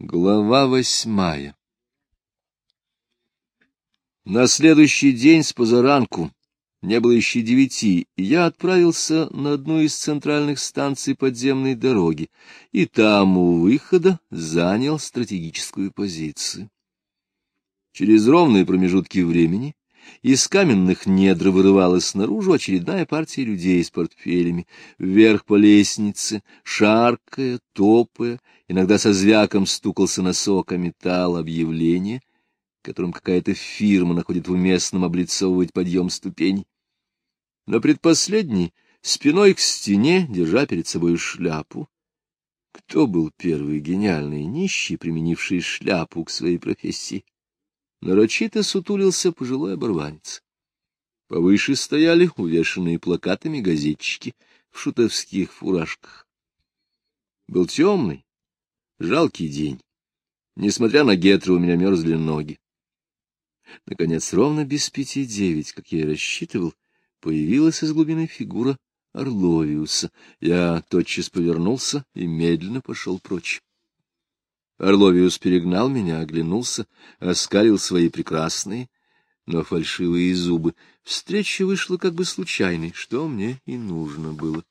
Глава восьмая На следующий день с позаранку, не было еще девяти, я отправился на одну из центральных станций подземной дороги, и там у выхода занял стратегическую позицию. Через ровные промежутки времени из каменных недр вырывалась наружу очередная партия людей с портфелями, вверх по лестнице, шаркая, топая, иногда со звяком стукался носок о металл объявления, которым какая-то фирма находит уместным облицовывать подъем ступеней. На предпоследней, спиной к стене, держа перед собой шляпу, кто был первый гениальный нищий, применивший шляпу к своей профессии? Нарочито сутулился пожилой оборванец. Повыше стояли увешанные плакатами газетчики в шутовских фуражках. Был темный, жалкий день. Несмотря на гетры, у меня мерзли ноги. Наконец, ровно без пяти девять, как я и рассчитывал, появилась из глубины фигура Орловиуса. Я тотчас повернулся и медленно пошел прочь. Орловиус перегнал меня, оглянулся, оскалил свои прекрасные, но фальшивые зубы. Встреча вышла как бы случайной, что мне и нужно было.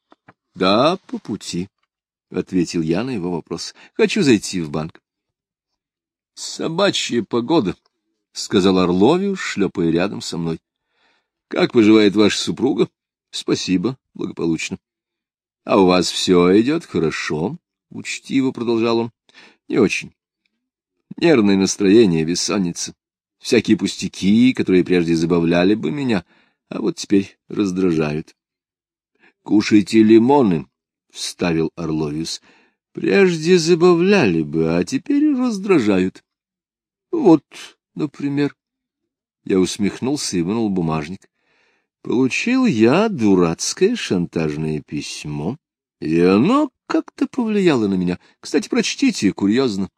— Да, по пути, — ответил я на его вопрос. — Хочу зайти в банк. — Собачья погода, — сказал Орловиус, шлепая рядом со мной. — Как поживает ваша супруга? — Спасибо, благополучно. — А у вас все идет хорошо? — учтиво продолжал он. Не очень. Нервное настроение, бессонница. Всякие пустяки, которые прежде забавляли бы меня, а вот теперь раздражают. — Кушайте лимоны, — вставил Орловиус. — Прежде забавляли бы, а теперь раздражают. — Вот, например. Я усмехнулся и вынул бумажник. Получил я дурацкое шантажное письмо, и оно как-то повлияло на меня. Кстати, прочтите, курьезно.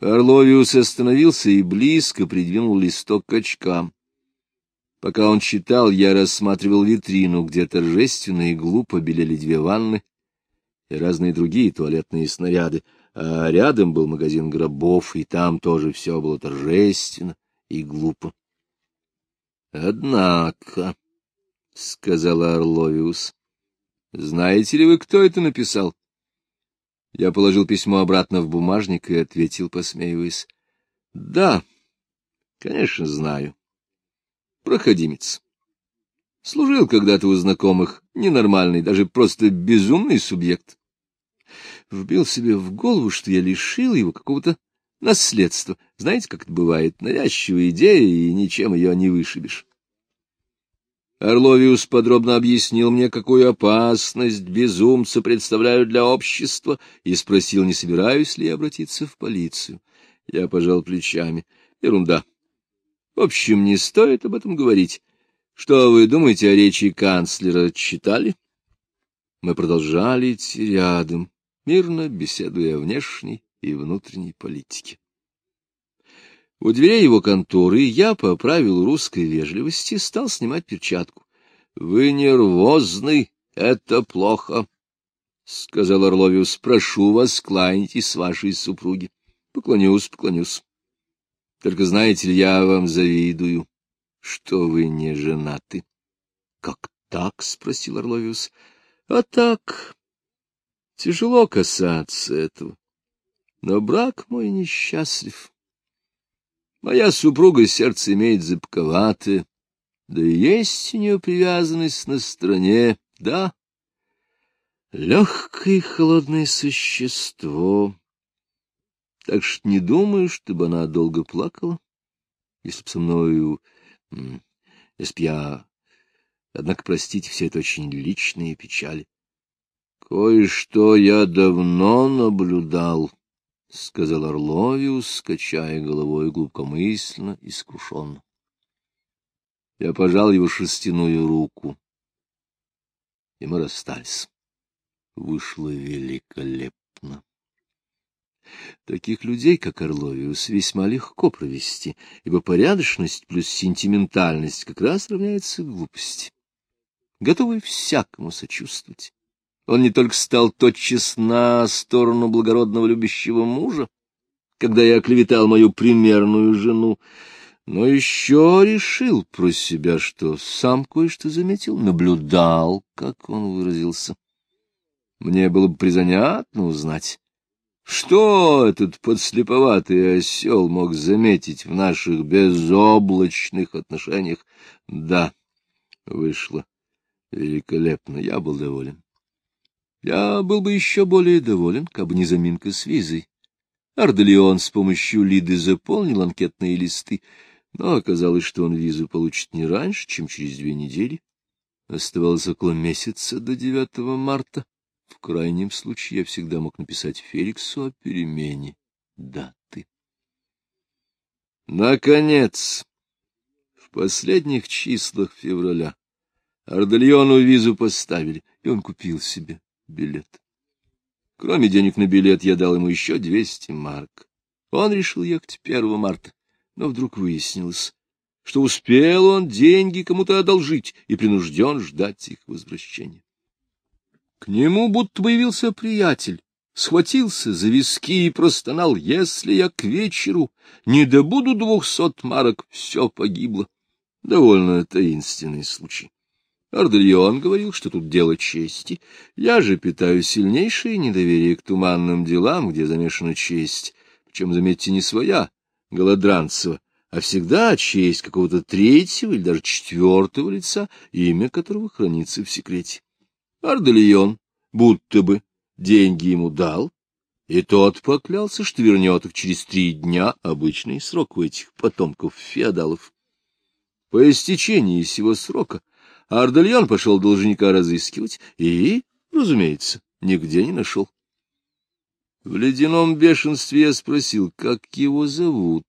Орловиус остановился и близко придвинул листок к очкам. Пока он читал, я рассматривал витрину, где торжественно и глупо белели две ванны и разные другие туалетные снаряды, а рядом был магазин гробов, и там тоже все было торжественно и глупо. — Однако, — сказала Орловиус, знаете ли вы, кто это написал? Я положил письмо обратно в бумажник и ответил, посмеиваясь. — Да, конечно, знаю. Проходимец. Служил когда-то у знакомых, ненормальный, даже просто безумный субъект. Вбил себе в голову, что я лишил его какого-то наследства. Знаете, как это бывает? Навязчивая идея, и ничем ее не вышибешь. Орловиус подробно объяснил мне, какую опасность безумцы представляют для общества, и спросил, не собираюсь ли я обратиться в полицию. Я пожал плечами. Ерунда. В общем, не стоит об этом говорить. Что вы думаете о речи канцлера? Читали? Мы продолжали идти рядом, мирно беседуя о внешней и внутренней политике. У дверей его конторы я, по правилу русской вежливости, стал снимать перчатку. — Вы нервозный, это плохо, — сказал Орловиус. — Прошу вас, кланяйтесь с вашей супруги. — Поклонюсь, поклонюсь. Только знаете ли, я вам завидую, что вы не женаты. — Как так? — спросил Орловиус. — А так. Тяжело касаться этого. Но брак мой несчастлив. Моя супруга сердце имеет зыбковатое, да и есть у нее привязанность на стороне, да. Легкое и холодное существо. Так что не думаю, чтобы она долго плакала, если б со мною... Если б я... Однако, простите, все это очень личные печали. Кое-что я давно наблюдал, — сказал Орловиус, качая головой глубокомысленно и скрушенно. Я пожал его шерстяную руку, и мы расстались. Вышло великолепно. Таких людей, как Орловиус, весьма легко провести, ибо порядочность плюс сентиментальность как раз равняется глупости. Готовы всякому сочувствовать, Он не только стал тотчас на сторону благородного любящего мужа, когда я оклеветал мою примерную жену, но еще решил про себя, что сам кое-что заметил, наблюдал, как он выразился. Мне было бы призанятно узнать, что этот подслеповатый осел мог заметить в наших безоблачных отношениях. Да, вышло великолепно, я был доволен. Я был бы еще более доволен, как бы не заминка с визой. Арделеон с помощью Лиды заполнил анкетные листы, но оказалось, что он визу получит не раньше, чем через две недели. Оставалось около месяца до 9 марта. В крайнем случае я всегда мог написать Феликсу о перемене даты. Наконец, в последних числах февраля Ардельону визу поставили, и он купил себе билет. Кроме денег на билет я дал ему еще двести марок. Он решил ехать 1 марта, но вдруг выяснилось, что успел он деньги кому-то одолжить и принужден ждать их возвращения. К нему будто появился приятель, схватился за виски и простонал, если я к вечеру не добуду двухсот марок, все погибло. Довольно таинственный случай. Ардельон говорил, что тут дело чести. Я же питаю сильнейшее недоверие к туманным делам, где замешана честь. Причем, заметьте, не своя, Голодранцева, а всегда честь какого-то третьего или даже четвертого лица, имя которого хранится в секрете. Ардельон будто бы деньги ему дал, и тот поклялся, что вернет их через три дня, обычный срок у этих потомков феодалов. По истечении сего срока а пошел должника разыскивать и, разумеется, нигде не нашел. В ледяном бешенстве я спросил, как его зовут.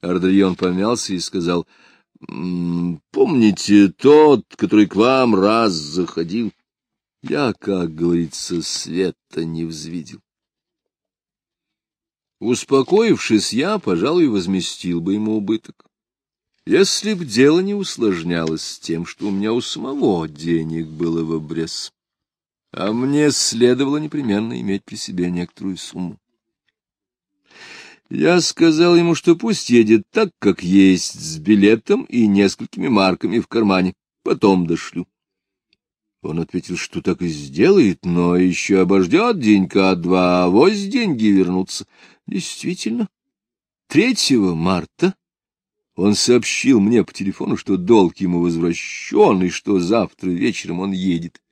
Ардальон помялся и сказал, «Помните тот, который к вам раз заходил?» Я, как говорится, света не взвидел. Успокоившись, я, пожалуй, возместил бы ему убыток. Если б дело не усложнялось тем, что у меня у самого денег было в обрез, а мне следовало непременно иметь при себе некоторую сумму. Я сказал ему, что пусть едет так, как есть, с билетом и несколькими марками в кармане, потом дошлю. Он ответил, что так и сделает, но еще обождет денька-два, а вось деньги вернутся. Действительно, 3 марта он сообщил мне по телефону, что долг ему возвращен, и что завтра вечером он едет.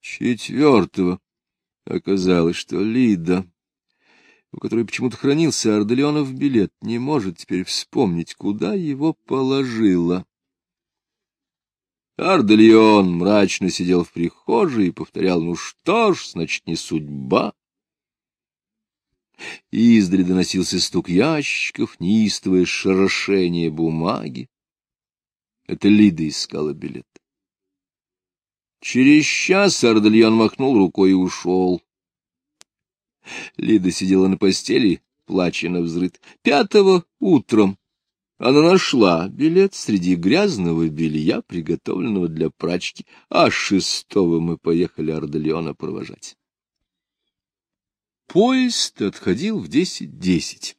Четвертого оказалось, что Лида, у которой почему-то хранился Арделеонов билет, не может теперь вспомнить, куда его положила. Ардельон мрачно сидел в прихожей и повторял, ну что ж, значит, не судьба. Издали доносился стук ящиков, неистовое шарашение бумаги. Это Лида искала билет. Через час Ардальян махнул рукой и ушел. Лида сидела на постели, плача на взрыт. Пятого утром она нашла билет среди грязного белья, приготовленного для прачки, а шестого мы поехали Ардальона провожать. Поезд отходил в десять-десять.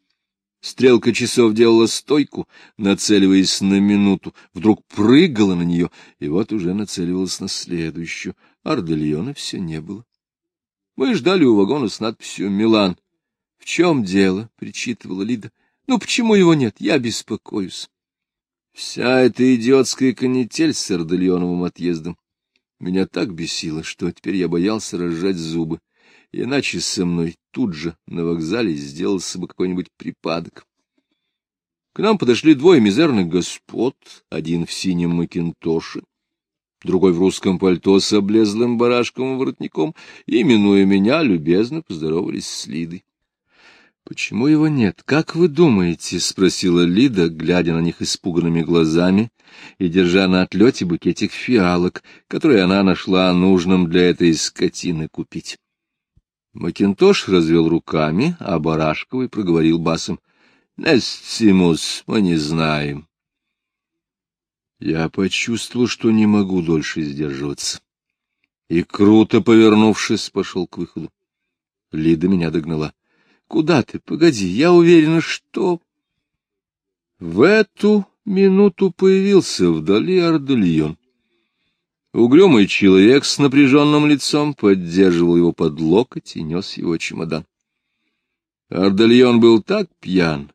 Стрелка часов делала стойку, нацеливаясь на минуту, вдруг прыгала на нее, и вот уже нацеливалась на следующую. Ардельона все не было. Мы ждали у вагона с надписью «Милан». — В чем дело? — причитывала Лида. — Ну, почему его нет? Я беспокоюсь. Вся эта идиотская канитель с Ардельоновым отъездом меня так бесила, что теперь я боялся разжать зубы иначе со мной тут же на вокзале сделался бы какой-нибудь припадок. К нам подошли двое мизерных господ, один в синем макинтоше, другой в русском пальто с облезлым барашковым воротником, и, минуя меня, любезно поздоровались с Лидой. — Почему его нет? Как вы думаете? — спросила Лида, глядя на них испуганными глазами и держа на отлете букетик фиалок, которые она нашла нужным для этой скотины купить. Макинтош развел руками, а Барашковый проговорил басом. — Нестимус, мы не знаем. Я почувствовал, что не могу дольше сдерживаться. и, круто повернувшись, пошел к выходу. Лида меня догнала. — Куда ты? Погоди, я уверена, что... В эту минуту появился вдали Ардельон. Угрюмый человек с напряженным лицом поддерживал его под локоть и нес его чемодан. Ардельон был так пьян,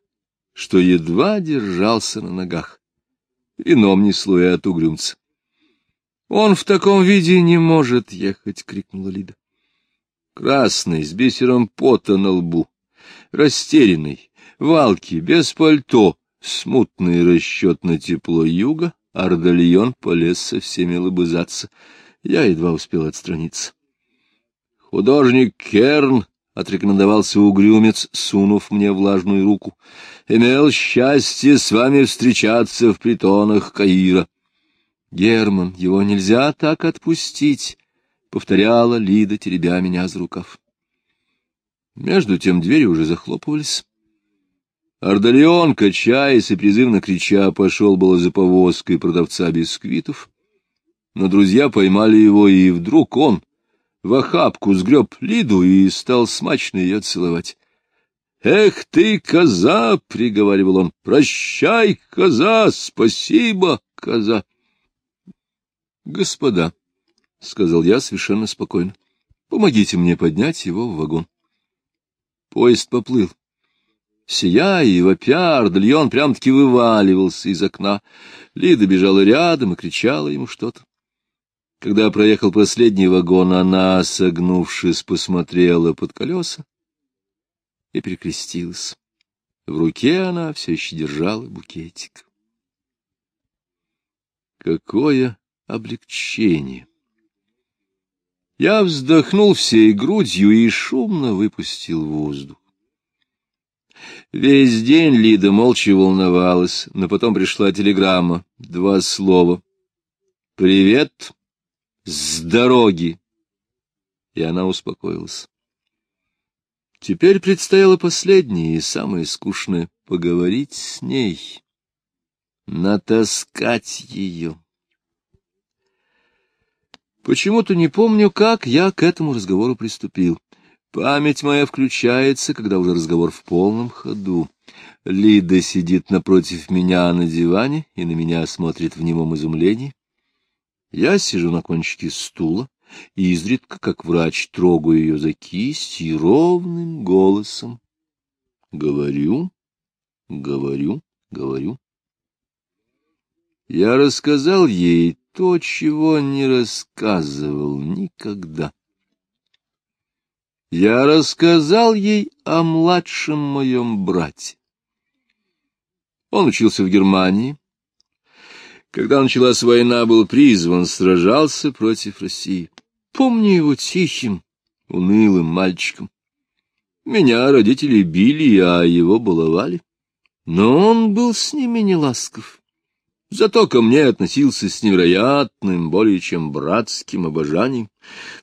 что едва держался на ногах. Вином несло и от угрюмца. — Он в таком виде не может ехать! — крикнула Лида. Красный, с бисером пота на лбу, растерянный, валки, без пальто, смутный расчет на тепло юга, Ардальон полез со всеми лобызаться. Я едва успел отстраниться. Художник Керн, — отрекомендовался угрюмец, сунув мне влажную руку, — имел счастье с вами встречаться в притонах Каира. — Герман, его нельзя так отпустить, — повторяла Лида, теребя меня за рукав. Между тем двери уже захлопывались. Ардалион, качаясь и призывно крича, пошел было за повозкой продавца бисквитов. Но друзья поймали его, и вдруг он в охапку сгреб Лиду и стал смачно ее целовать. — Эх ты, коза! — приговаривал он. — Прощай, коза! Спасибо, коза! — Господа, — сказал я совершенно спокойно, — помогите мне поднять его в вагон. Поезд поплыл. Сияя и вопя, Ардальон прям-таки вываливался из окна. Лида бежала рядом и кричала ему что-то. Когда проехал последний вагон, она, согнувшись, посмотрела под колеса и перекрестилась. В руке она все еще держала букетик. Какое облегчение! Я вздохнул всей грудью и шумно выпустил воздух. Весь день Лида молча волновалась, но потом пришла телеграмма. Два слова. «Привет! С дороги!» И она успокоилась. Теперь предстояло последнее и самое скучное — поговорить с ней, натаскать ее. Почему-то не помню, как я к этому разговору приступил. Память моя включается, когда уже разговор в полном ходу. Лида сидит напротив меня на диване и на меня смотрит в немом изумлении. Я сижу на кончике стула и изредка, как врач, трогаю ее за кисть и ровным голосом говорю, говорю, говорю. Я рассказал ей то, чего не рассказывал никогда. Я рассказал ей о младшем моем брате. Он учился в Германии. Когда началась война, был призван, сражался против России. Помню его тихим, унылым мальчиком. Меня родители били, а его баловали. Но он был с ними не ласков. Зато ко мне относился с невероятным, более чем братским обожанием.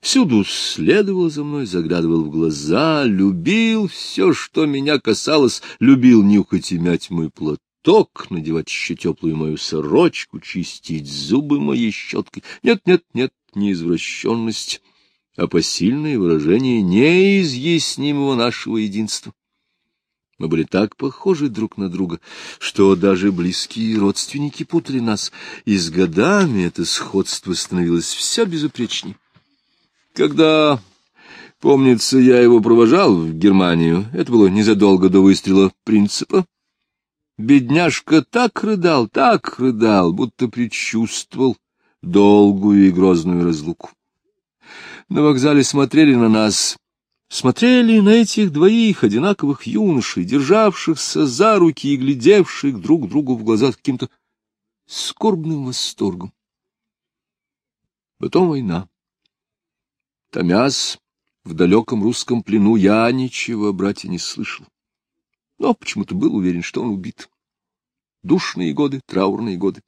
Всюду следовал за мной, заглядывал в глаза, любил все, что меня касалось, любил нюхать и мять мой платок, надевать еще теплую мою сорочку, чистить зубы моей щеткой. Нет, нет, нет, не извращенность, а посильное выражение неизъяснимого нашего единства. Мы были так похожи друг на друга, что даже близкие родственники путали нас, и с годами это сходство становилось все безупречней. Когда, помнится, я его провожал в Германию, это было незадолго до выстрела принципа, бедняжка так рыдал, так рыдал, будто предчувствовал долгую и грозную разлуку. На вокзале смотрели на нас смотрели на этих двоих одинаковых юношей, державшихся за руки и глядевших друг другу в глаза каким-то скорбным восторгом. Потом война. Томясь в далеком русском плену, я ничего о брате не слышал. Но почему-то был уверен, что он убит. Душные годы, траурные годы.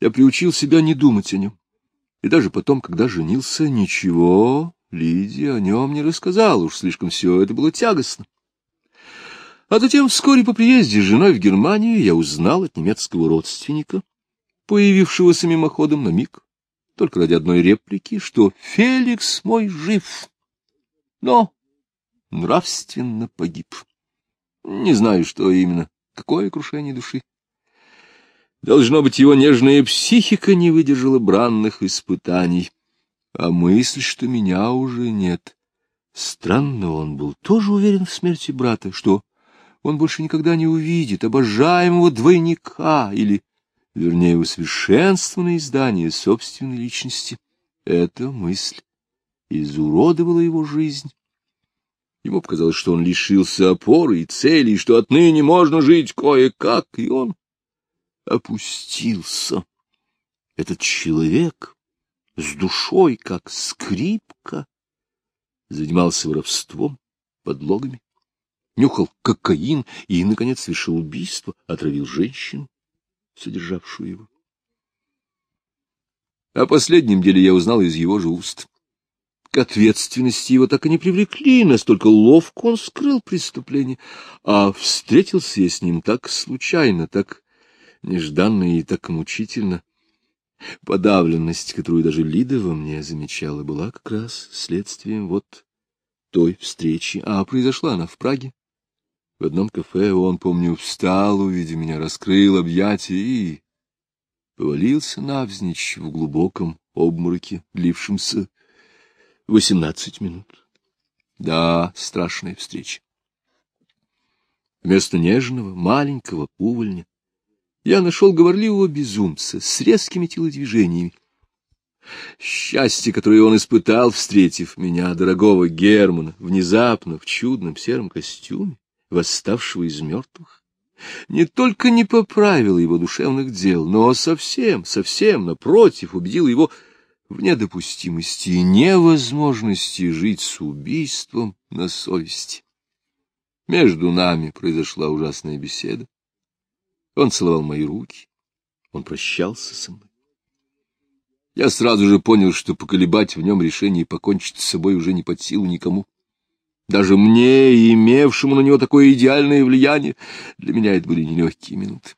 Я приучил себя не думать о нем. И даже потом, когда женился, ничего Лидия о нем не рассказала, уж слишком все это было тягостно. А затем вскоре по приезде с женой в Германию я узнал от немецкого родственника, появившегося мимоходом на миг, только ради одной реплики, что Феликс мой жив, но нравственно погиб. Не знаю, что именно, какое крушение души. Должно быть, его нежная психика не выдержала бранных испытаний, а мысль, что меня уже нет. Странно, он был тоже уверен в смерти брата, что он больше никогда не увидит обожаемого двойника или, вернее, усовершенствованное издание собственной личности. Эта мысль изуродовала его жизнь. Ему показалось, что он лишился опоры и цели, и что отныне можно жить кое-как, и он опустился. Этот человек с душой, как скрипка, занимался воровством, подлогами, нюхал кокаин и, наконец, совершил убийство, отравил женщину, содержавшую его. О последнем деле я узнал из его же уст. К ответственности его так и не привлекли, настолько ловко он скрыл преступление, а встретился я с ним так случайно, так нежданно и так мучительно. Подавленность, которую даже Лида во мне замечала, была как раз следствием вот той встречи, а произошла она в Праге. В одном кафе он, помню, встал, увидя меня, раскрыл объятия и повалился навзничь в глубоком обмороке, длившемся восемнадцать минут. Да, страшная встреча. Вместо нежного, маленького увольня я нашел говорливого безумца с резкими телодвижениями. Счастье, которое он испытал, встретив меня, дорогого Германа, внезапно в чудном сером костюме, восставшего из мертвых, не только не поправило его душевных дел, но совсем, совсем, напротив, убедило его в недопустимости и невозможности жить с убийством на совести. Между нами произошла ужасная беседа. Он целовал мои руки, он прощался со мной. Я сразу же понял, что поколебать в нем решение покончить с собой уже не под силу никому. Даже мне, имевшему на него такое идеальное влияние, для меня это были нелегкие минуты.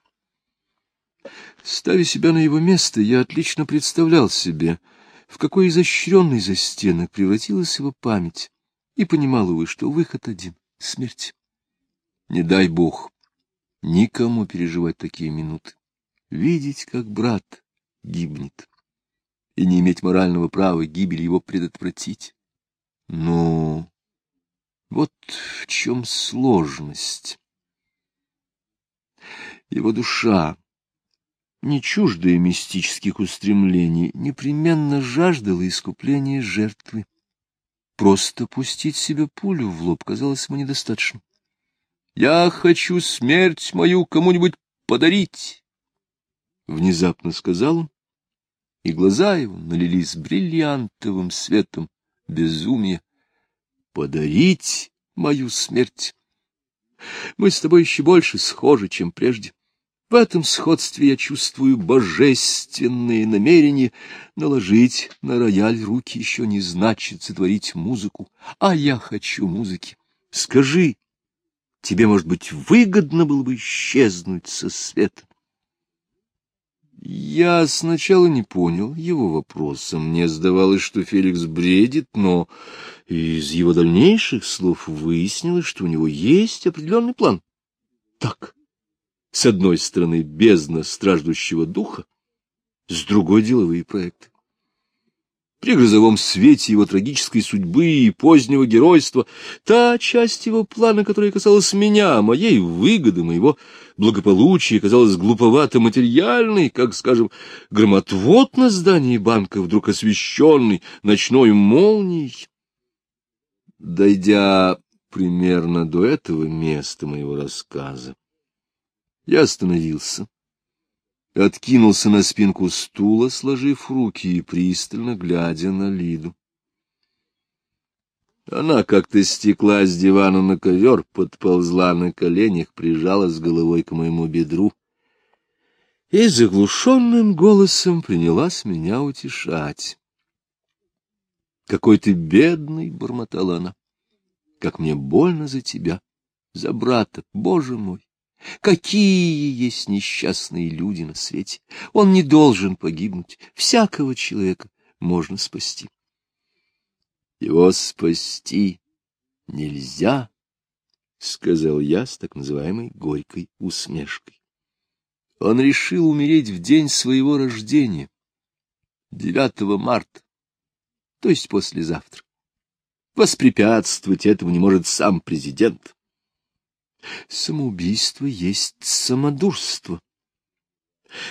Ставя себя на его место, я отлично представлял себе, в какой изощренный застенок превратилась его память, и понимал, увы, что выход один — смерть. Не дай бог никому переживать такие минуты, видеть, как брат гибнет, и не иметь морального права гибель его предотвратить. Но вот в чем сложность. Его душа, не чуждая мистических устремлений, непременно жаждала искупления жертвы. Просто пустить себе пулю в лоб казалось ему недостаточно. Я хочу смерть мою кому-нибудь подарить, — внезапно сказал он, и глаза его налились бриллиантовым светом безумия. Подарить мою смерть. Мы с тобой еще больше схожи, чем прежде. В этом сходстве я чувствую божественные намерения. Наложить на рояль руки еще не значит сотворить музыку, а я хочу музыки. Скажи, тебе, может быть, выгодно было бы исчезнуть со света. Я сначала не понял его вопроса. Мне сдавалось, что Феликс бредит, но из его дальнейших слов выяснилось, что у него есть определенный план. Так, с одной стороны, бездна страждущего духа, с другой — деловые проекты. При грозовом свете его трагической судьбы и позднего геройства, та часть его плана, которая касалась меня, моей выгоды, моего благополучия, казалась глуповато материальной, как, скажем, громотвод на здании банка, вдруг освещенный ночной молнией. Дойдя примерно до этого места моего рассказа, я остановился откинулся на спинку стула, сложив руки и пристально глядя на Лиду. Она как-то стекла с дивана на ковер, подползла на коленях, прижалась головой к моему бедру и заглушенным голосом принялась меня утешать. «Какой ты бедный!» — бормотала она. «Как мне больно за тебя, за брата, Боже мой! Какие есть несчастные люди на свете! Он не должен погибнуть. Всякого человека можно спасти. Его спасти нельзя, — сказал я с так называемой горькой усмешкой. Он решил умереть в день своего рождения, 9 марта, то есть послезавтра. Воспрепятствовать этому не может сам президент. Самоубийство есть самодурство.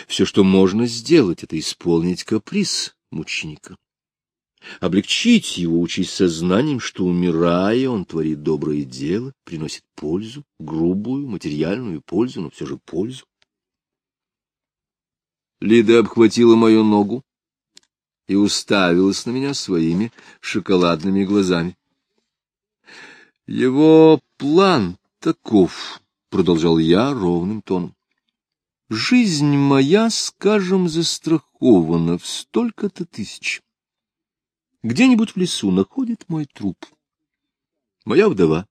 Все, что можно сделать, это исполнить каприз мученика. Облегчить его участь сознанием, что, умирая, он творит доброе дело, приносит пользу, грубую, материальную пользу, но все же пользу. Лида обхватила мою ногу и уставилась на меня своими шоколадными глазами. Его план таков, — продолжал я ровным тоном. Жизнь моя, скажем, застрахована в столько-то тысяч. Где-нибудь в лесу находит мой труп. Моя вдова,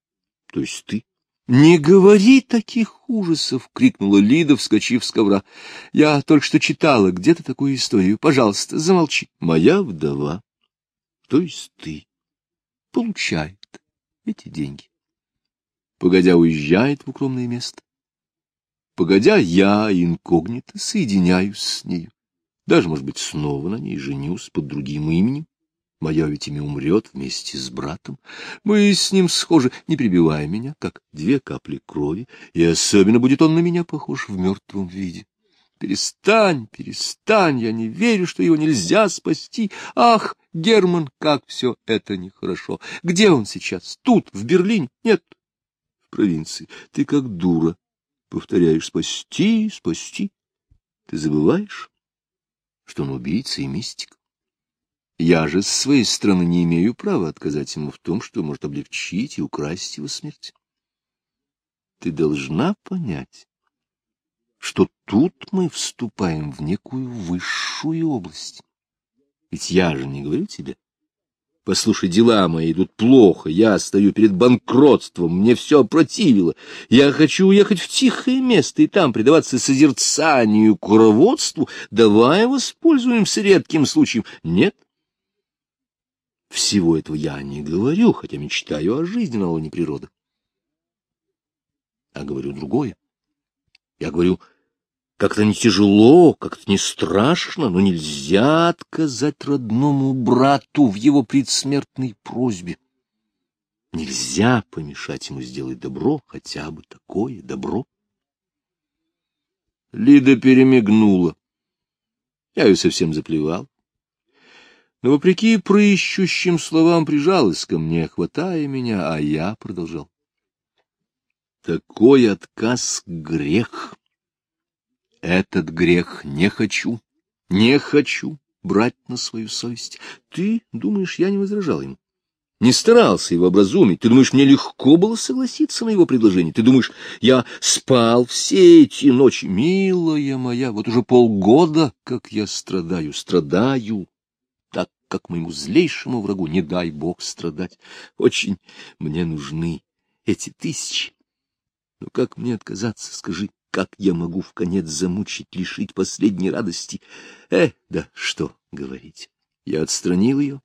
то есть ты. — Не говори таких ужасов! — крикнула Лида, вскочив с ковра. — Я только что читала где-то такую историю. Пожалуйста, замолчи. Моя вдова, то есть ты, получает эти деньги. Погодя уезжает в укромное место. Погодя, я инкогнито соединяюсь с нею. Даже, может быть, снова на ней женюсь под другим именем. Мое ведь имя умрет вместе с братом. Мы с ним схожи, не прибивая меня, как две капли крови, и особенно будет он на меня похож в мертвом виде. Перестань, перестань, я не верю, что его нельзя спасти. Ах, Герман, как все это нехорошо. Где он сейчас? Тут, в Берлине? Нет, провинции. Ты как дура. Повторяешь, спасти, спасти. Ты забываешь, что он убийца и мистик. Я же с своей стороны не имею права отказать ему в том, что может облегчить и украсть его смерть. Ты должна понять, что тут мы вступаем в некую высшую область. Ведь я же не говорю тебе. Послушай, дела мои идут плохо, я стою перед банкротством, мне все опротивило. Я хочу уехать в тихое место и там предаваться созерцанию, куроводству. Давай воспользуемся редким случаем. Нет, всего этого я не говорю, хотя мечтаю о жизни на лоне природы. А говорю другое. Я говорю, как-то не тяжело, как-то не страшно, но нельзя отказать родному брату в его предсмертной просьбе. Нельзя помешать ему сделать добро, хотя бы такое добро. Лида перемигнула. Я ее совсем заплевал но, вопреки прыщущим словам, прижалась ко мне, хватая меня, а я продолжал. Такой отказ — грех. Этот грех не хочу, не хочу брать на свою совесть. Ты думаешь, я не возражал ему? Не старался его образумить. Ты думаешь, мне легко было согласиться на его предложение? Ты думаешь, я спал все эти ночи? Милая моя, вот уже полгода, как я страдаю, страдаю как моему злейшему врагу, не дай бог страдать. Очень мне нужны эти тысячи. Но как мне отказаться, скажи, как я могу в конец замучить, лишить последней радости? Э, да что говорить. Я отстранил ее,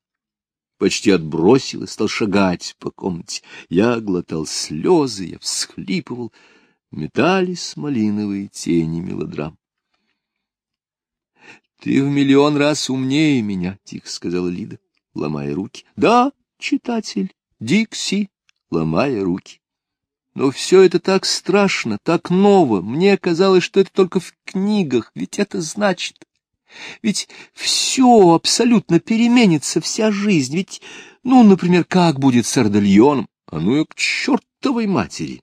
почти отбросил и стал шагать по комнате. Я глотал слезы, я всхлипывал. Метались малиновые тени мелодрам. — Ты в миллион раз умнее меня, — тихо сказала Лида, ломая руки. — Да, читатель, Дикси, ломая руки. Но все это так страшно, так ново. Мне казалось, что это только в книгах, ведь это значит... Ведь все абсолютно переменится, вся жизнь. Ведь, ну, например, как будет с Ардальоном? А ну и к чертовой матери!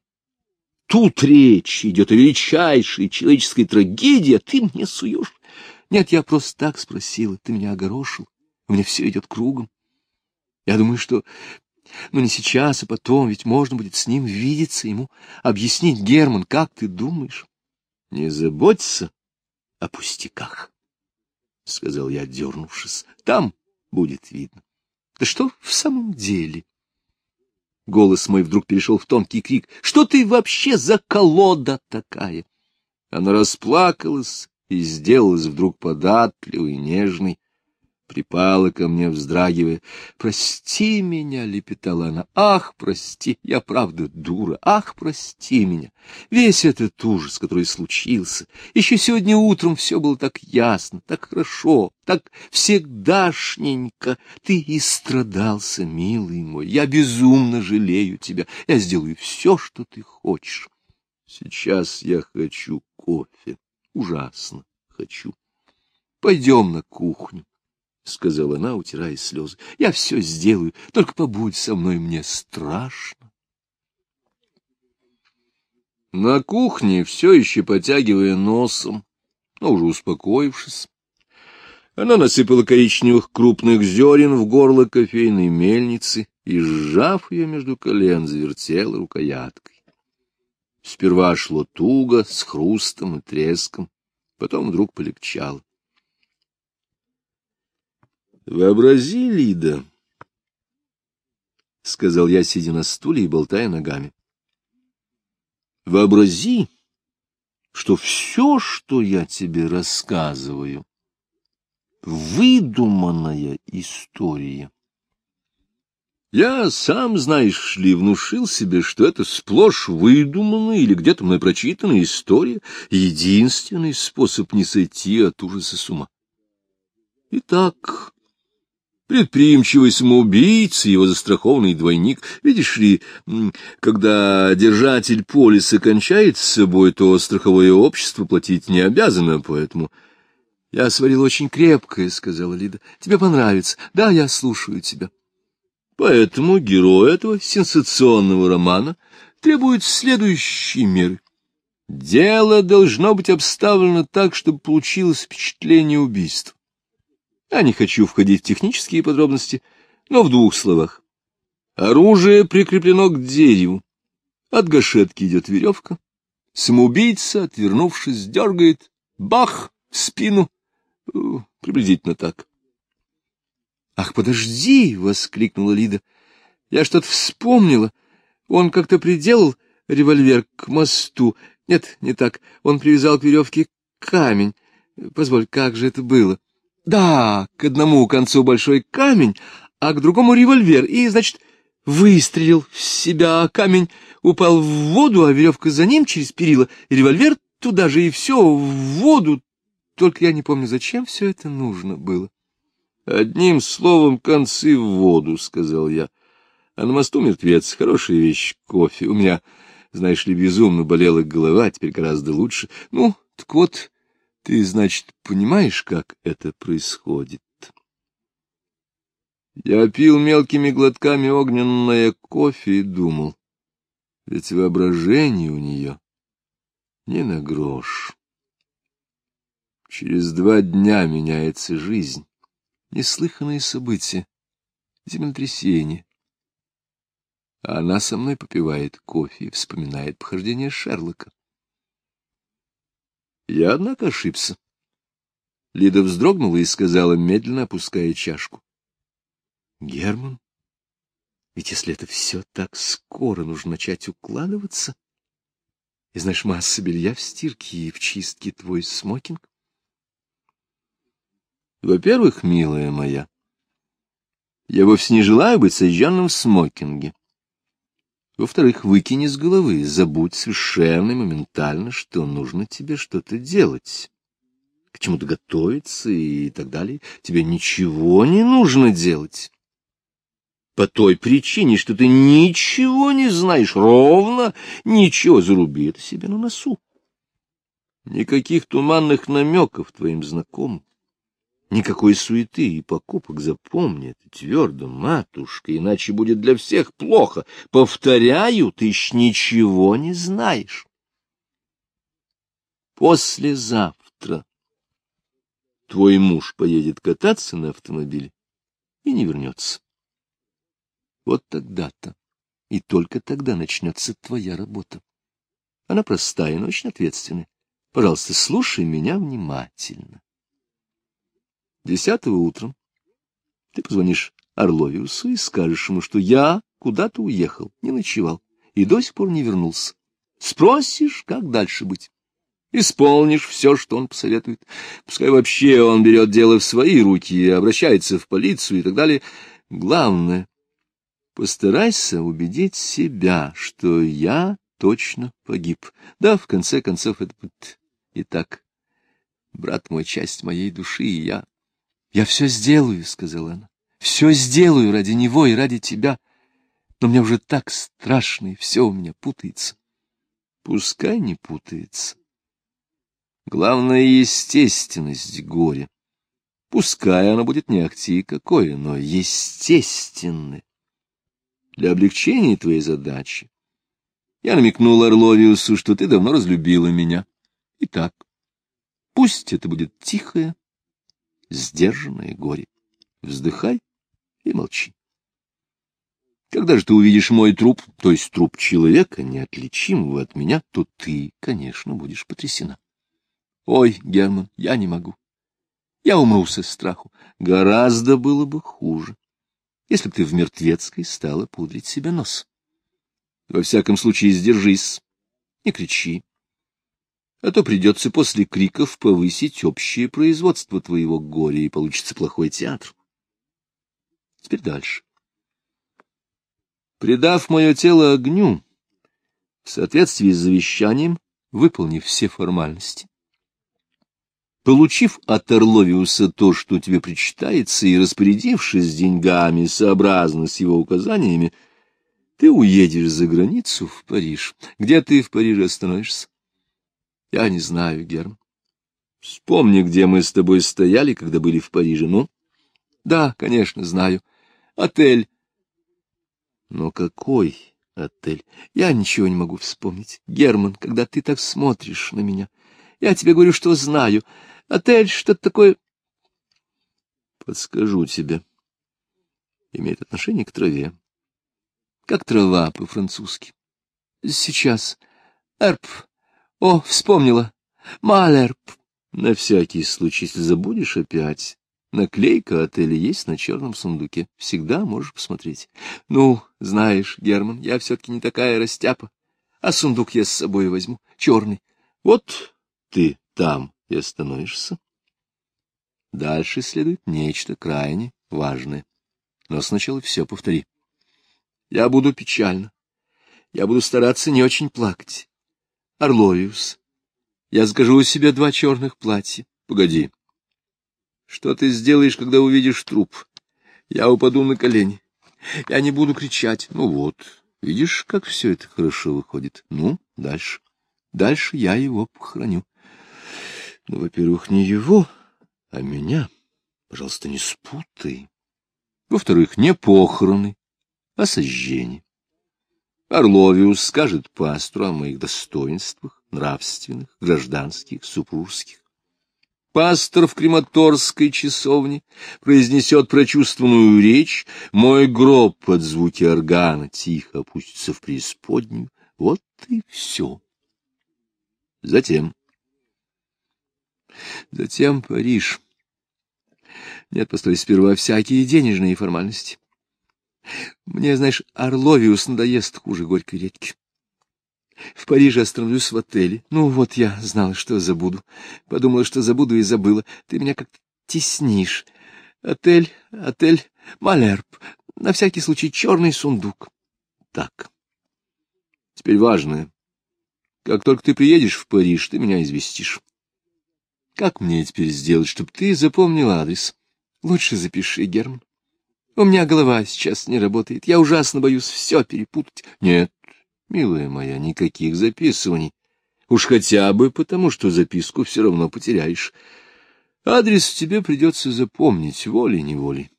Тут речь идет о величайшей человеческой трагедии, а ты мне суешь нет, я просто так спросила, ты меня огорошил, у меня все идет кругом. Я думаю, что, ну не сейчас, а потом, ведь можно будет с ним видеться, ему объяснить, Герман, как ты думаешь? Не заботься о пустяках, — сказал я, дернувшись, — там будет видно. Да что в самом деле? Голос мой вдруг перешел в тонкий крик. Что ты вообще за колода такая? Она расплакалась, и сделалась вдруг податливой, нежной. Припала ко мне, вздрагивая. «Прости меня!» — лепетала она. «Ах, прости! Я правда дура! Ах, прости меня! Весь этот ужас, который случился! Еще сегодня утром все было так ясно, так хорошо, так всегдашненько! Ты и страдался, милый мой! Я безумно жалею тебя! Я сделаю все, что ты хочешь! Сейчас я хочу кофе. Ужасно хочу. Пойдем на кухню. — сказала она, утирая слезы. — Я все сделаю, только побудь со мной, мне страшно. На кухне, все еще потягивая носом, но уже успокоившись, она насыпала коричневых крупных зерен в горло кофейной мельницы и, сжав ее между колен, завертела рукояткой. Сперва шло туго, с хрустом и треском, потом вдруг полегчало. Вообрази, Лида, — сказал я, сидя на стуле и болтая ногами. Вообрази, что все, что я тебе рассказываю, выдуманная история. Я сам, знаешь ли, внушил себе, что это сплошь выдуманная или где-то мной прочитанная история, единственный способ не сойти от ужаса с ума. Итак, Предприимчивый самоубийца, его застрахованный двойник. Видишь ли, когда держатель полиса кончает с собой, то страховое общество платить не обязано, поэтому... — Я сварил очень крепкое, — сказала Лида. — Тебе понравится. Да, я слушаю тебя. Поэтому герой этого сенсационного романа требует следующей меры. Дело должно быть обставлено так, чтобы получилось впечатление убийства. Я не хочу входить в технические подробности, но в двух словах. Оружие прикреплено к дереву. От гашетки идет веревка. Самоубийца, отвернувшись, дергает. Бах! В спину. Приблизительно так. «Ах, подожди!» — воскликнула Лида. «Я что-то вспомнила. Он как-то приделал револьвер к мосту. Нет, не так. Он привязал к веревке камень. Позволь, как же это было?» Да, к одному концу большой камень, а к другому револьвер, и, значит, выстрелил в себя, камень упал в воду, а веревка за ним через перила, и револьвер туда же, и все, в воду. Только я не помню, зачем все это нужно было. Одним словом, концы в воду, — сказал я. А на мосту мертвец, хорошая вещь, кофе. У меня, знаешь ли, безумно болела голова, теперь гораздо лучше. Ну, так вот, ты, значит, понимаешь, как это происходит? Я пил мелкими глотками огненное кофе и думал, ведь воображение у нее не на грош. Через два дня меняется жизнь, неслыханные события, землетрясение. Она со мной попивает кофе и вспоминает похождение Шерлока. Я, однако, ошибся. Лида вздрогнула и сказала, медленно опуская чашку. — Герман, ведь если это все так скоро, нужно начать укладываться. И знаешь, масса белья в стирке и в чистке твой смокинг. Во-первых, милая моя, я вовсе не желаю быть сожженным в смокинге. Во-вторых, выкини с головы, забудь совершенно и моментально, что нужно тебе что-то делать, к чему-то готовиться и так далее. Тебе ничего не нужно делать. По той причине, что ты ничего не знаешь, ровно ничего, заруби это себе на носу. Никаких туманных намеков твоим знакомым. Никакой суеты и покупок, запомни это твердо, матушка, иначе будет для всех плохо. Повторяю, ты ж ничего не знаешь. Послезавтра твой муж поедет кататься на автомобиле и не вернется. Вот тогда-то и только тогда начнется твоя работа. Она простая, но очень ответственная. Пожалуйста, слушай меня внимательно. Десятого утром ты позвонишь Орловиусу и скажешь ему, что я куда-то уехал, не ночевал и до сих пор не вернулся. Спросишь, как дальше быть. Исполнишь все, что он посоветует. Пускай вообще он берет дело в свои руки, обращается в полицию и так далее. Главное, постарайся убедить себя, что я точно погиб. Да, в конце концов, это будет и так. Брат мой, часть моей души, и я... Я все сделаю, — сказала она. Все сделаю ради него и ради тебя. Но мне уже так страшно, и все у меня путается. Пускай не путается. Главное — естественность горя. Пускай оно будет не ахти какое, но естественное. Для облегчения твоей задачи я намекнул Орловиусу, что ты давно разлюбила меня. Итак, пусть это будет тихое, сдержанное горе. Вздыхай и молчи. Когда же ты увидишь мой труп, то есть труп человека, неотличимого от меня, то ты, конечно, будешь потрясена. Ой, Герман, я не могу. Я умру со страху. Гораздо было бы хуже, если бы ты в мертвецкой стала пудрить себе нос. Во всяком случае, сдержись, не кричи, а то придется после криков повысить общее производство твоего горя, и получится плохой театр. Теперь дальше. Предав мое тело огню, в соответствии с завещанием, выполнив все формальности, получив от Орловиуса то, что тебе причитается, и распорядившись деньгами сообразно с его указаниями, ты уедешь за границу в Париж. Где ты в Париже остановишься? Я не знаю, Герм. Вспомни, где мы с тобой стояли, когда были в Париже, ну? Да, конечно, знаю. Отель. Но какой отель? Я ничего не могу вспомнить. Герман, когда ты так смотришь на меня, я тебе говорю, что знаю. Отель, что-то такое... Подскажу тебе. Имеет отношение к траве. Как трава по-французски. Сейчас. Эрп. О, вспомнила. Малерп. На всякий случай, если забудешь опять, наклейка отеля есть на черном сундуке. Всегда можешь посмотреть. Ну, знаешь, Герман, я все-таки не такая растяпа. А сундук я с собой возьму, черный. Вот ты там и остановишься. Дальше следует нечто крайне важное. Но сначала все повтори. Я буду печально. Я буду стараться не очень плакать. Орловиус, я скажу себе два черных платья. Погоди. Что ты сделаешь, когда увидишь труп? Я упаду на колени. Я не буду кричать. Ну вот, видишь, как все это хорошо выходит. Ну, дальше. Дальше я его похороню. Ну, во-первых, не его, а меня. Пожалуйста, не спутай. Во-вторых, не похороны, а сожжение. Орловиус скажет пастору о моих достоинствах, нравственных, гражданских, супружеских. Пастор в крематорской часовне произнесет прочувствованную речь, мой гроб под звуки органа тихо опустится в преисподнюю. Вот и все. Затем. Затем Париж. Нет, постой, сперва всякие денежные формальности. Мне, знаешь, Орловиус надоест хуже горькой редьки. В Париже остановлюсь в отеле. Ну, вот я знала, что забуду. Подумала, что забуду и забыла. Ты меня как-то теснишь. Отель, отель, Малерб. На всякий случай черный сундук. Так. Теперь важное. Как только ты приедешь в Париж, ты меня известишь. Как мне теперь сделать, чтобы ты запомнил адрес? Лучше запиши, Герман. У меня голова сейчас не работает. Я ужасно боюсь все перепутать. Нет, милая моя, никаких записываний. Уж хотя бы потому, что записку все равно потеряешь. Адрес тебе придется запомнить волей-неволей.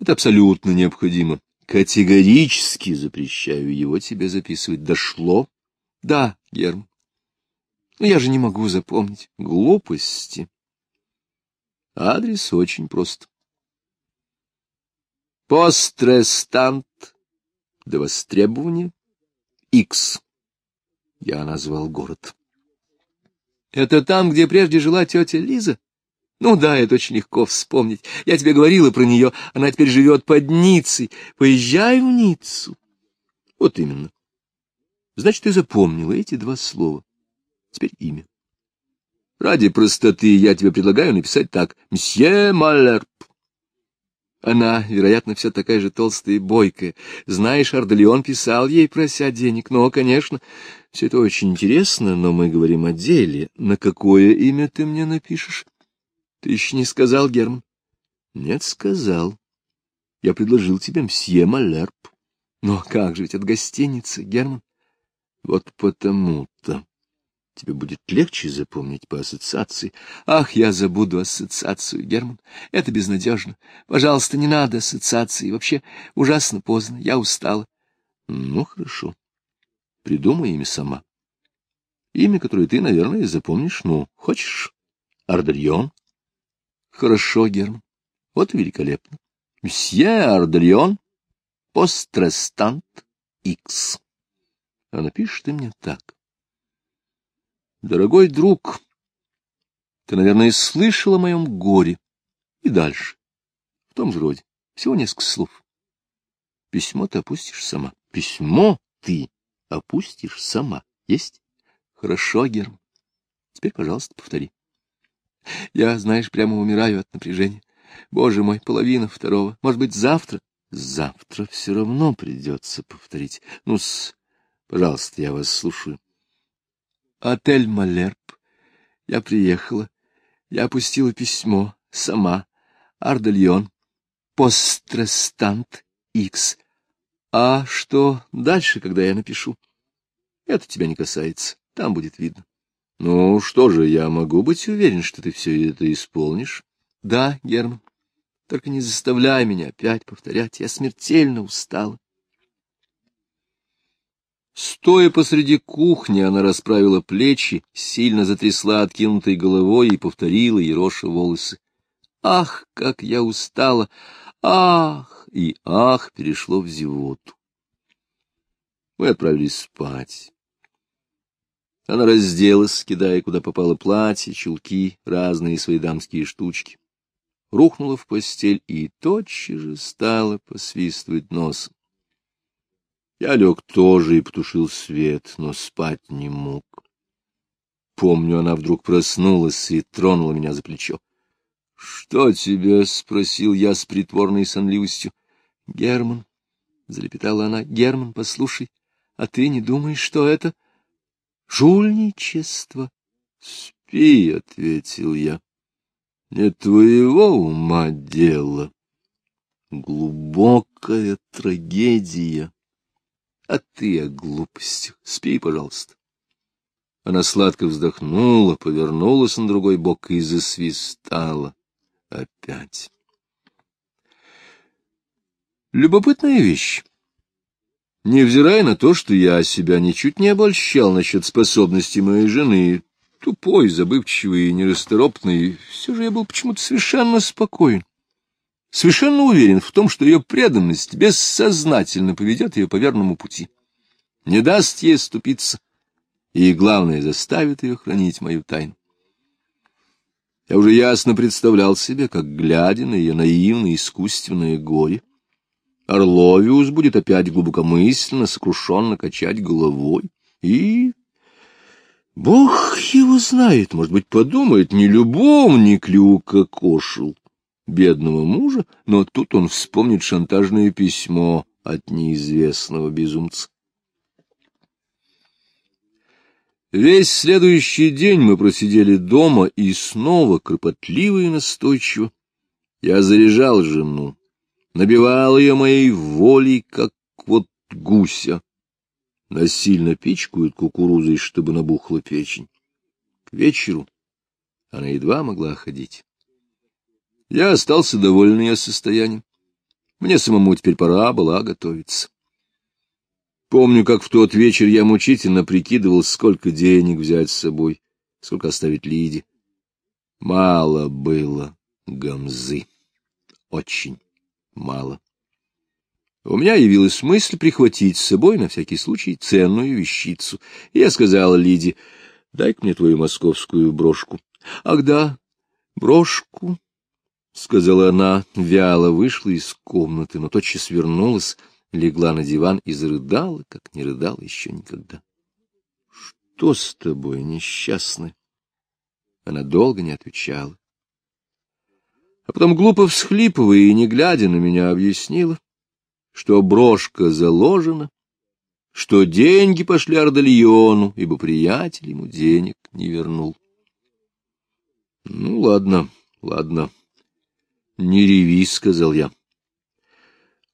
Это абсолютно необходимо. Категорически запрещаю его тебе записывать. Дошло? Да, Герм. Но я же не могу запомнить. Глупости. Адрес очень прост. Пострестант до востребования X. Я назвал город. Это там, где прежде жила тетя Лиза? Ну да, это очень легко вспомнить. Я тебе говорила про нее. Она теперь живет под Ниццей. Поезжай в Ниццу. Вот именно. Значит, ты запомнила эти два слова. Теперь имя. Ради простоты я тебе предлагаю написать так. «Мсье Малерп». Она, вероятно, все такая же толстая и бойкая. Знаешь, Ардалион писал ей, прося денег. Но, конечно, все это очень интересно, но мы говорим о деле. На какое имя ты мне напишешь? Ты еще не сказал, Герман? Нет, сказал. Я предложил тебе мсье Малерп. Но как же ведь от гостиницы, Герман? Вот потому-то. Тебе будет легче запомнить по ассоциации. Ах, я забуду ассоциацию, Герман. Это безнадежно. Пожалуйста, не надо ассоциации. Вообще ужасно поздно. Я устала. Ну, хорошо. Придумай имя сама. Имя, которое ты, наверное, запомнишь. Ну, хочешь? Ардальон? Хорошо, Герман. Вот и великолепно. Мсье Ардальон, пострестант Икс. А напишешь ты мне так. Дорогой друг, ты, наверное, слышал о моем горе. И дальше. В том же роде. Всего несколько слов. Письмо ты опустишь сама. Письмо ты опустишь сама. Есть? Хорошо, Герм. Теперь, пожалуйста, повтори. Я, знаешь, прямо умираю от напряжения. Боже мой, половина второго. Может быть, завтра? Завтра все равно придется повторить. Ну-с, пожалуйста, я вас слушаю. Отель Малерб. Я приехала. Я опустила письмо. Сама. Ардальон. Пострестант Икс. А что дальше, когда я напишу? Это тебя не касается. Там будет видно. Ну, что же, я могу быть уверен, что ты все это исполнишь? Да, Герман. Только не заставляй меня опять повторять. Я смертельно устала. Стоя посреди кухни, она расправила плечи, сильно затрясла откинутой головой и повторила ероша волосы. «Ах, как я устала! Ах!» И «ах» перешло в зевоту. Мы отправились спать. Она разделась, кидая, куда попало платье, чулки, разные свои дамские штучки. Рухнула в постель и тотчас же стала посвистывать носом. Я лег тоже и потушил свет, но спать не мог. Помню, она вдруг проснулась и тронула меня за плечо. — Что тебе? — спросил я с притворной сонливостью. — Герман, — залепетала она, — Герман, послушай, а ты не думаешь, что это жульничество? — Спи, — ответил я. — Не твоего ума дело. Глубокая трагедия. А ты о глупостях. Спи, пожалуйста. Она сладко вздохнула, повернулась на другой бок и засвистала опять. Любопытная вещь. Невзирая на то, что я себя ничуть не обольщал насчет способностей моей жены, тупой, забывчивый и нерасторопный, все же я был почему-то совершенно спокоен совершенно уверен в том, что ее преданность бессознательно поведет ее по верному пути, не даст ей ступиться, и, главное, заставит ее хранить мою тайну. Я уже ясно представлял себе, как, глядя на ее наивное искусственное горе, Орловиус будет опять глубокомысленно, сокрушенно качать головой, и... Бог его знает, может быть, подумает, не любовник ли укокошил, бедного мужа, но тут он вспомнит шантажное письмо от неизвестного безумца. Весь следующий день мы просидели дома, и снова, кропотливо и настойчиво, я заряжал жену, набивал ее моей волей, как вот гуся. Насильно пичкают кукурузой, чтобы набухла печень. К вечеру она едва могла ходить. Я остался доволен ее состоянием. Мне самому теперь пора была готовиться. Помню, как в тот вечер я мучительно прикидывал, сколько денег взять с собой, сколько оставить Лиде. Мало было гамзы. Очень мало. У меня явилась мысль прихватить с собой на всякий случай ценную вещицу. И я сказала Лиде, дай-ка мне твою московскую брошку. Ах да, брошку, — сказала она, вяло вышла из комнаты, но тотчас вернулась, легла на диван и зарыдала, как не рыдала еще никогда. — Что с тобой, несчастный? Она долго не отвечала. А потом, глупо всхлипывая и не глядя на меня, объяснила, что брошка заложена, что деньги пошли Ардальону, ибо приятель ему денег не вернул. Ну, ладно, ладно. Не реви, — сказал я.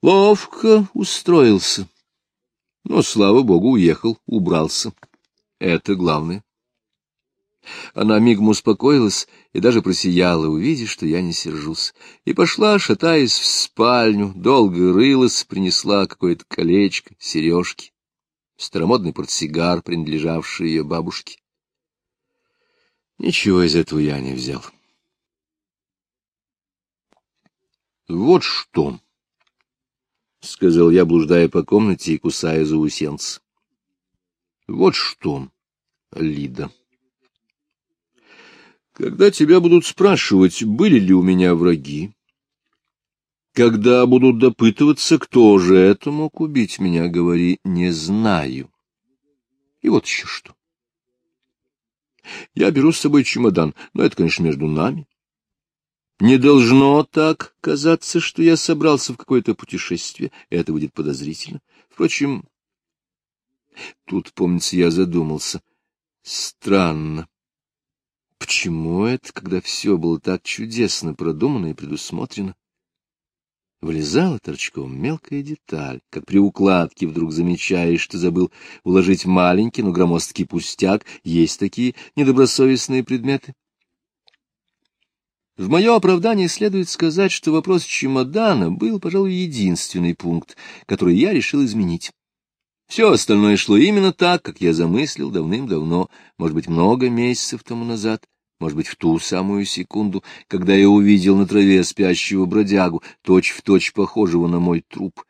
Ловко устроился. Но, слава богу, уехал, убрался. Это главное. Она мигом успокоилась и даже просияла, увидев, что я не сержусь, и пошла, шатаясь в спальню, долго рылась, принесла какое-то колечко, сережки, старомодный портсигар, принадлежавший ее бабушке. Ничего из этого я не взял. Вот что, — сказал я, блуждая по комнате и кусая заусенц. Вот что, Лида. Когда тебя будут спрашивать, были ли у меня враги, когда будут допытываться, кто же это мог убить меня, говори, не знаю. И вот еще что. Я беру с собой чемодан, но это, конечно, между нами. Не должно так казаться, что я собрался в какое-то путешествие. Это будет подозрительно. Впрочем, тут, помнится, я задумался. Странно. Почему это, когда все было так чудесно продумано и предусмотрено? Влезала торчком мелкая деталь, как при укладке вдруг замечаешь, что забыл уложить маленький, но громоздкий пустяк. Есть такие недобросовестные предметы. В мое оправдание следует сказать, что вопрос чемодана был, пожалуй, единственный пункт, который я решил изменить. Все остальное шло именно так, как я замыслил давным-давно, может быть, много месяцев тому назад, может быть, в ту самую секунду, когда я увидел на траве спящего бродягу, точь-в-точь точь похожего на мой труп.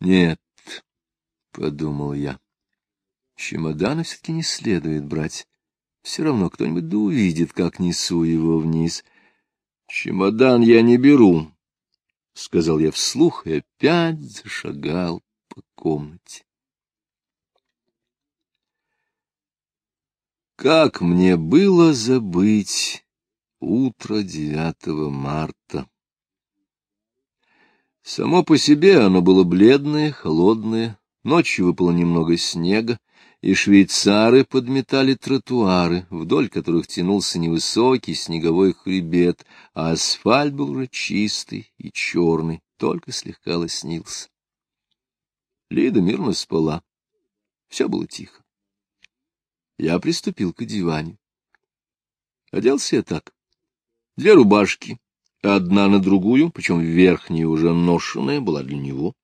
Нет, — подумал я, — чемодана все-таки не следует брать. Все равно кто-нибудь да увидит, как несу его вниз —— Чемодан я не беру, — сказал я вслух и опять зашагал по комнате. Как мне было забыть утро 9 марта! Само по себе оно было бледное, холодное, ночью выпало немного снега, и швейцары подметали тротуары, вдоль которых тянулся невысокий снеговой хребет, а асфальт был уже чистый и черный, только слегка лоснился. Лида мирно спала. Все было тихо. Я приступил к одеванию. Оделся я так. Две рубашки, одна на другую, причем верхняя уже ношенная была для него.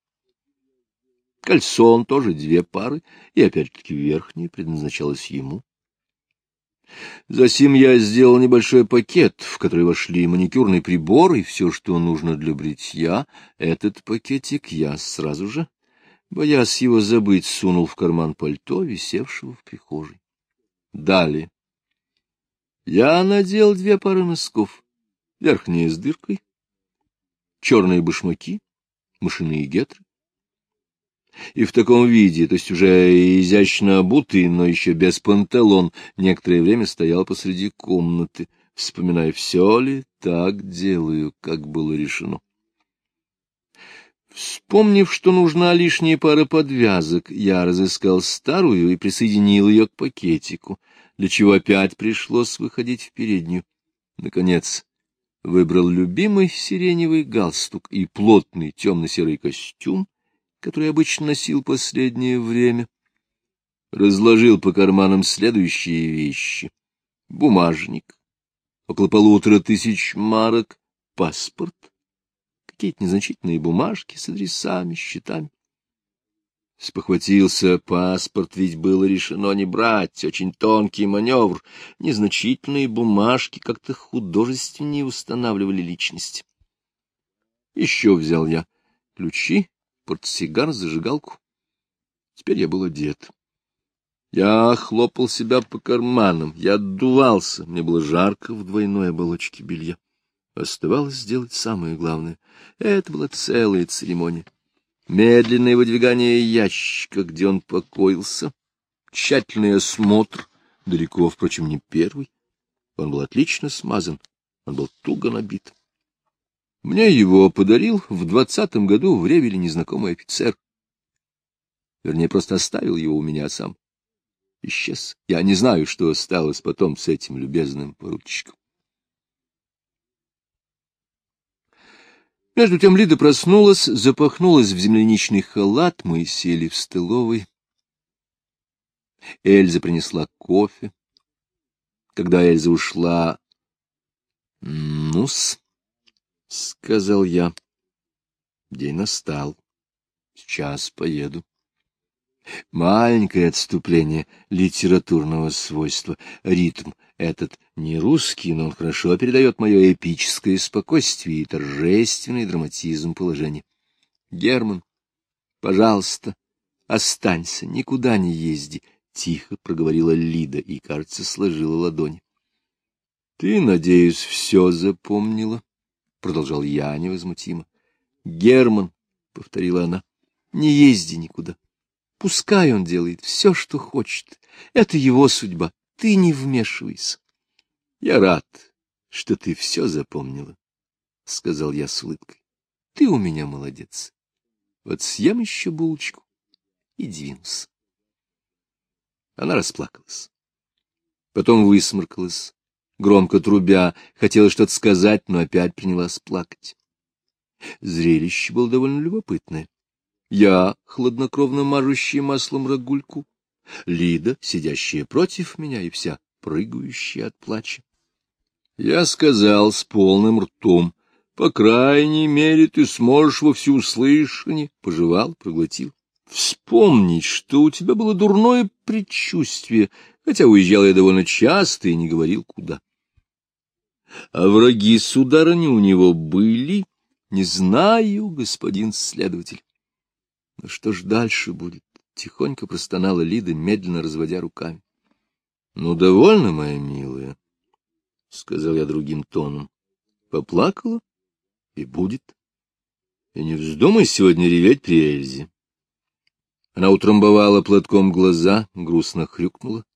Кальсон тоже две пары, и опять-таки верхняя предназначалась ему. Затем я сделал небольшой пакет, в который вошли маникюрный прибор и все, что нужно для бритья. Этот пакетик я сразу же, боясь его забыть, сунул в карман пальто, висевшего в прихожей. Далее. Я надел две пары носков, верхние с дыркой, черные башмаки, мышиные гетры, и в таком виде, то есть уже изящно обутый, но еще без панталон, некоторое время стоял посреди комнаты, вспоминая, все ли так делаю, как было решено. Вспомнив, что нужна лишняя пара подвязок, я разыскал старую и присоединил ее к пакетику, для чего опять пришлось выходить в переднюю. Наконец, выбрал любимый сиреневый галстук и плотный темно-серый костюм, который обычно носил последнее время, разложил по карманам следующие вещи. Бумажник, около полутора тысяч марок, паспорт, какие-то незначительные бумажки с адресами, счетами. Спохватился паспорт, ведь было решено не брать, очень тонкий маневр. Незначительные бумажки как-то художественнее устанавливали личность. Еще взял я ключи портсигар, зажигалку. Теперь я был одет. Я хлопал себя по карманам, я отдувался, мне было жарко в двойной оболочке белья. Оставалось сделать самое главное. Это была целая церемония. Медленное выдвигание ящика, где он покоился, тщательный осмотр, далеко, впрочем, не первый, Он был отлично смазан, он был туго набит. Мне его подарил в двадцатом году в Ревеле незнакомый офицер. Вернее, просто оставил его у меня сам. Исчез. Я не знаю, что осталось потом с этим любезным поручиком. Между тем Лида проснулась, запахнулась в земляничный халат, мы сели в столовой. Эльза принесла кофе. Когда Эльза ушла... «Ну-с», — сказал я. День настал. Сейчас поеду. Маленькое отступление литературного свойства. Ритм этот не русский, но он хорошо передает мое эпическое спокойствие и торжественный драматизм положения. Герман, пожалуйста, останься, никуда не езди, — тихо проговорила Лида и, кажется, сложила ладони. — Ты, надеюсь, все запомнила? — продолжал я невозмутимо. — Герман, — повторила она, — не езди никуда. Пускай он делает все, что хочет. Это его судьба. Ты не вмешивайся. — Я рад, что ты все запомнила, — сказал я с улыбкой. — Ты у меня молодец. Вот съем еще булочку и двинусь. Она расплакалась. Потом высморкалась, громко трубя, хотела что-то сказать, но опять принялась плакать. Зрелище было довольно любопытное. Я, хладнокровно мажущий маслом рогульку, Лида, сидящая против меня и вся прыгающая от плача. Я сказал с полным ртом, по крайней мере, ты сможешь во всеуслышание, пожевал, проглотил вспомнить, что у тебя было дурное предчувствие, хотя уезжал я довольно часто и не говорил куда. А враги сударыни у него были, не знаю, господин следователь. Но что ж дальше будет? Тихонько простонала Лида, медленно разводя руками. — Ну, довольно, моя милая, — сказал я другим тоном. Поплакала и будет. И не вздумай сегодня реветь при Эльзе. Она утрамбовала платком глаза, грустно хрюкнула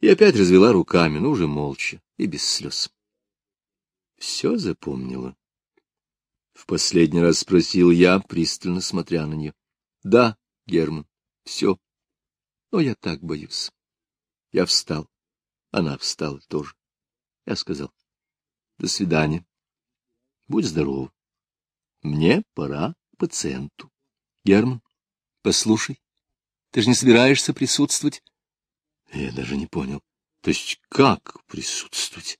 и опять развела руками, но уже молча и без слез. Все запомнила. В последний раз спросил я, пристально смотря на нее. — Да, Герман, все. Но я так боюсь. Я встал. Она встала тоже. Я сказал. — До свидания. Будь здоров. Мне пора к пациенту. Герман. Послушай, ты же не собираешься присутствовать? Я даже не понял. То есть как присутствовать?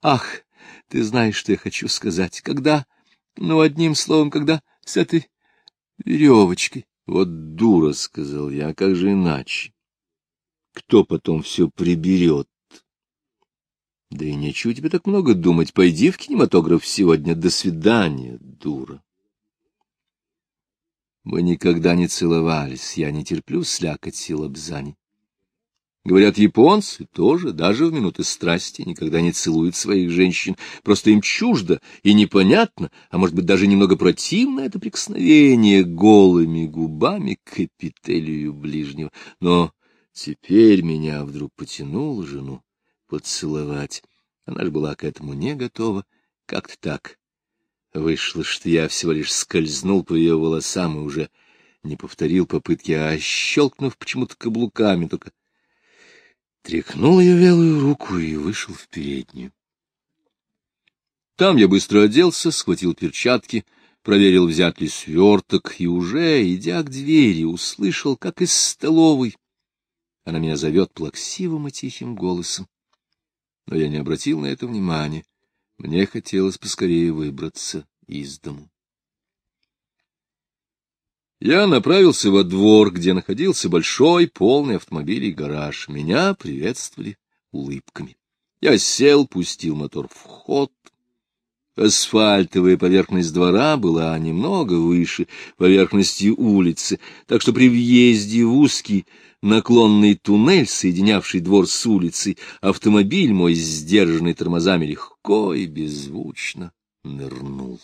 Ах, ты знаешь, что я хочу сказать. Когда, ну, одним словом, когда с этой веревочкой. Вот дура, — сказал я, — а как же иначе? Кто потом все приберет? Да и нечего тебе так много думать. Пойди в кинематограф сегодня. До свидания, дура. Мы никогда не целовались, я не терплю слякоть и лобзаний. Говорят, японцы тоже, даже в минуты страсти, никогда не целуют своих женщин, просто им чуждо и непонятно, а может быть даже немного противно это прикосновение голыми губами к эпителию ближнего. Но теперь меня вдруг потянула жену поцеловать. Она же была к этому не готова, как-то так, Вышло, что я всего лишь скользнул по ее волосам и уже не повторил попытки, а, щелкнув почему-то каблуками, только тряхнул ее велую руку и вышел в переднюю. Там я быстро оделся, схватил перчатки, проверил, взят ли сверток, и уже, идя к двери, услышал, как из столовой она меня зовет плаксивым и тихим голосом. Но я не обратил на это внимания. Мне хотелось поскорее выбраться из дому. Я направился во двор, где находился большой, полный автомобилей гараж. Меня приветствовали улыбками. Я сел, пустил мотор в ход. Асфальтовая поверхность двора была немного выше поверхности улицы, так что при въезде в узкий наклонный туннель, соединявший двор с улицей, автомобиль мой, сдержанный тормозами, легко и беззвучно нырнул.